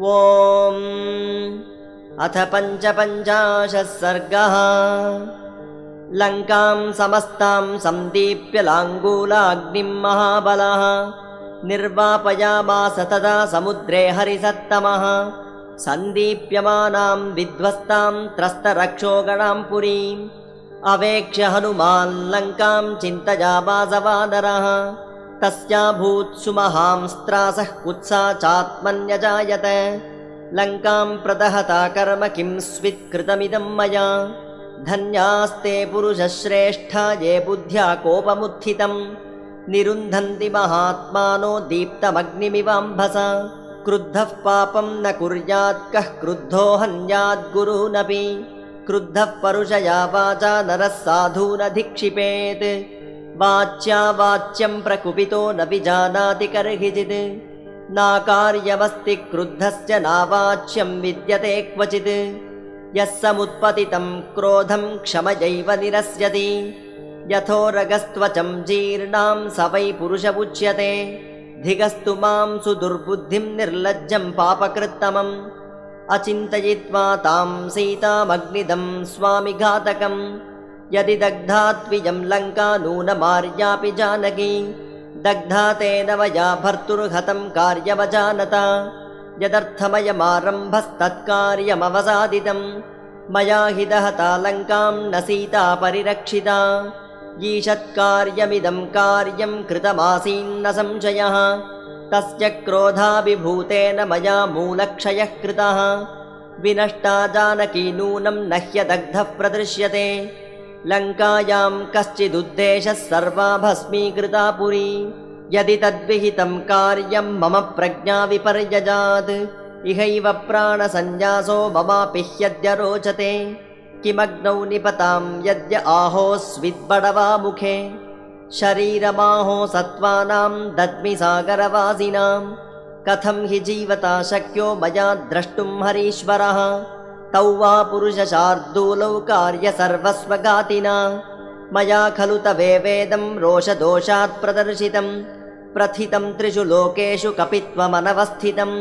ॐ अथ पञ्चपञ्चाशः सर्गः। लङ्कां समस्तां सन्दीप्य लाङ्गूलाग्निं महाबलः। निर्वापयामास तदा समुद्रे हरिसत्तमः। सन्दीप्यमानां विध्वस्तां त्रस्तरक्षोगणां पुरीम् अवेक्ष्य हनुमान् लङ्कां चिन्तया वासवानरः तस्याभूत्सु महांस्त्रासः कुत्सा चात्मन्यजायत। लङ्कां प्रदहता कर्म किं स्वित्कृतमिदं मया। धन्यास्ते पुरुषश्रेष्ठा ये बुद्ध्या कोपमुत्थितं। निरुन्धन्ति महात्मानो दीप्तमग्निमिवाम्भसा। क्रुद्धः पापं न कुर्यात् कः क्रुद्धो हन्याद्गुरूनपि क्रुद्धः परुषया वाचा नरः साधूनधिक्षिपेत् वाच्या वाच्यं प्रकुपितो न विजानाति कर्हिचित् नाकार्यमस्ति क्रुद्धस्य नावाच्यं विद्यते क्वचित्। यः समुत्पतितं क्रोधं क्षमयैव निरस्यति। यथोरगस्त्वचं जीर्णां स वै पुरुष उच्यते धिगस्तु मां सुदुर्बुद्धिं निर्लज्जं पापकृत्तमम्। अचिन्तयित्वा तां सीतामग्निदं स्वामिघातकम् यदि दग्धा त्वियं लङ्का नूनमार्यापि जानकी दग्धा तेन मया भर्तुर्हतं कार्यमजानता यदर्थमयमारम्भस्तत्कार्यमवसादितं मया हि दहता लङ्कां न सीता परिरक्षिता। ईषत्कार्यमिदं कार्यं कृतमासीन्न संशयः तस्य क्रोधाभिभूतेन मया मूलक्षयः कृतः। विनष्टा जानकी नूनं न ह्यदग्धः प्रदृश्यते लङ्कायां कश्चिदुद्देशः सर्वा भस्मीकृता पुरी। यदि तद्विहितं कार्यं मम प्रज्ञा विपर्यजात् इहैव प्राणसन्न्यासो ममापि ह्यद्य किमग्नौ निपतां यद्य आहोस्विद्बडवा मुखे। शरीरमाहो सत्त्वानां दद्मि सागरवासिनां कथं हि जीवता शक्यो मया द्रष्टुं हरीश्वरः तौ वा पुरुषशार्दूलौ कार्यसर्वस्वघातिना मया खलु तवेदं रोषदोषात् प्रदर्शितं प्रथितं त्रिषु लोकेषु कपित्वमनवस्थितं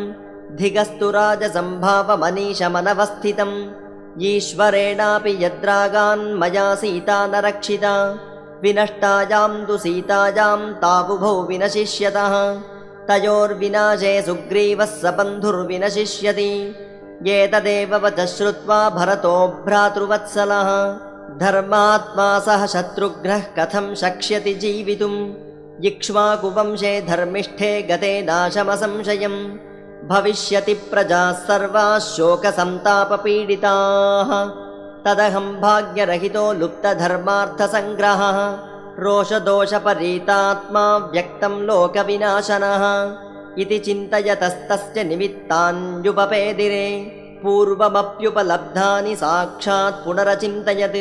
धिगस्तु राजसम्भावमनीशमनवस्थितम् ईश्वरेणापि यद्रागान् मया सीता न रक्षिता। विनष्टायां तु सीतायां तावुभौ विनशिष्यतः। तयोर्विनाशे सुग्रीवः स बन्धुर्विनशिष्यति एतदेव वच श्रुत्वा भरतो भ्रातृवत्सलः। धर्मात्मा सह शत्रुघ्नः कथं शक्ष्यति जीवितुम्? इक्ष्वाकुवंशे धर्मिष्ठे गते नाशमसंशयम्। भविष्यति प्रजाः सर्वाः शोकसन्तापपीडिताः तदहं भाग्यरहितो लुप्तधर्मार्थसङ्ग्रहः। रोषदोषपरीतात्मा व्यक्तं लोकविनाशनः इति चिन्तयतस्तस्य निमित्तान्युपपेदिरे पूर्वमप्युपलब्धानि साक्षात् पुनरचिन्तयत्।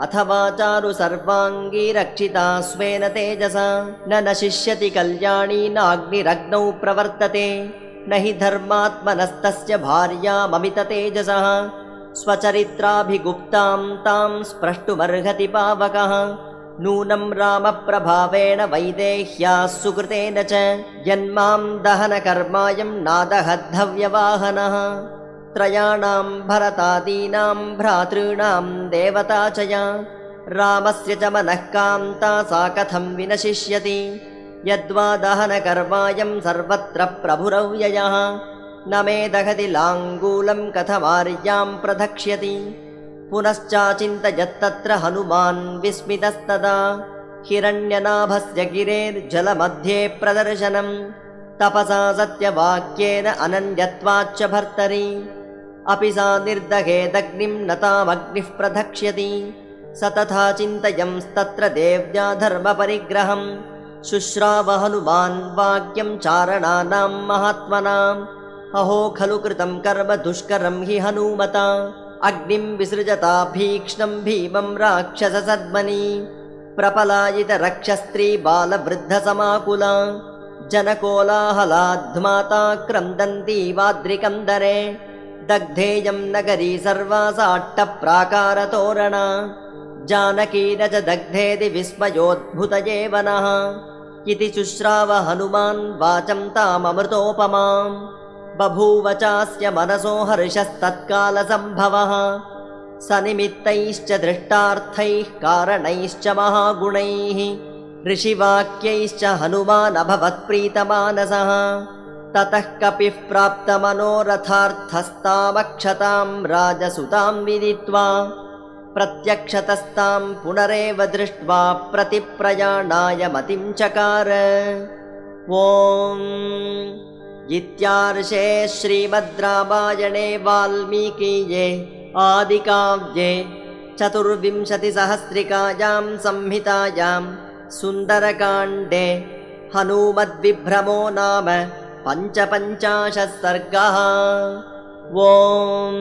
अथवा चारु सर्वाङ्गी रक्षिता स्वेन तेजसा। न नशिष्यति कल्याणी नाग्निरग्नौ प्रवर्तते। न हि धर्मात्मनस्तस्य भार्याममिततेजसः स्वचरित्राभिगुप्तां तां स्प्रष्टुमर्हति पावकः नूनं रामप्रभावेण वैदेह्याः सुकृतेन च यन्मां दहनकर्मायं नादहद्धव्यवाहनः। त्रयाणां भरतादीनां भ्रातॄणां देवता च या। रामस्य च मनःकान्ता सा कथं विनशिष्यति। यद्वा दहनकर्मायं सर्वत्र प्रभुरव्ययः। न मे दहति लाङ्गूलं कथमार्यां प्रधक्ष्यति पुनश्चाचिन्तयत्तत्र हनुमान् विस्मितस्तदा। हिरण्यनाभस्य गिरेर्जलमध्ये प्रदर्शनं तपसा सत्यवाक्येन अनन्यत्वाच्च भर्तरि। अपि सा निर्दहेदग्निं न तामग्निः प्रधक्ष्यति। स तथा चिन्तयंस्तत्र देव्या धर्मपरिग्रहं शुश्राव हनुमान् वाक्यं चारणानां महात्मनाम्। अहो खलु कृतं कर्म दुष्करं हि हनूमता अग्निं विसृजता भीक्ष्णं भीमं राक्षससद्मनि प्रपलायितरक्षस्त्री बालवृद्धसमाकुला जनकोलाहलाध्माता क्रन्दन्ती वाद्रिकन्दरे दग्धेयं नगरी सर्वासाट्टप्राकारतोरणा जानकी न च दग्धेति विस्मयोद्भुत एव नः इति शुश्राव हनुमान् वाचं ताममृतोपमाम् बभूव चास्य मनसो हर्षस्तत्कालसम्भवः। स निमित्तैश्च दृष्टार्थैः कारणैश्च महागुणैः। ऋषिवाक्यैश्च हनुमानभवत्प्रीतमानसः। ततः कपिः प्राप्तमनोरथार्थस्तामक्षतां राजसुतां विदित्वा प्रत्यक्षतस्तां पुनरेव दृष्ट्वा प्रतिप्रयाणाय मतिं चकार। ॐ इत्यार्षे श्रीमद् रामायणे वाल्मीकीये आदिकाव्ये चतुर्विंशतिसहस्रिकायां संहितायां सुन्दरकाण्डे हनूमद्विभ्रमो नाम पञ्चपञ्चाशः सर्गः ॐ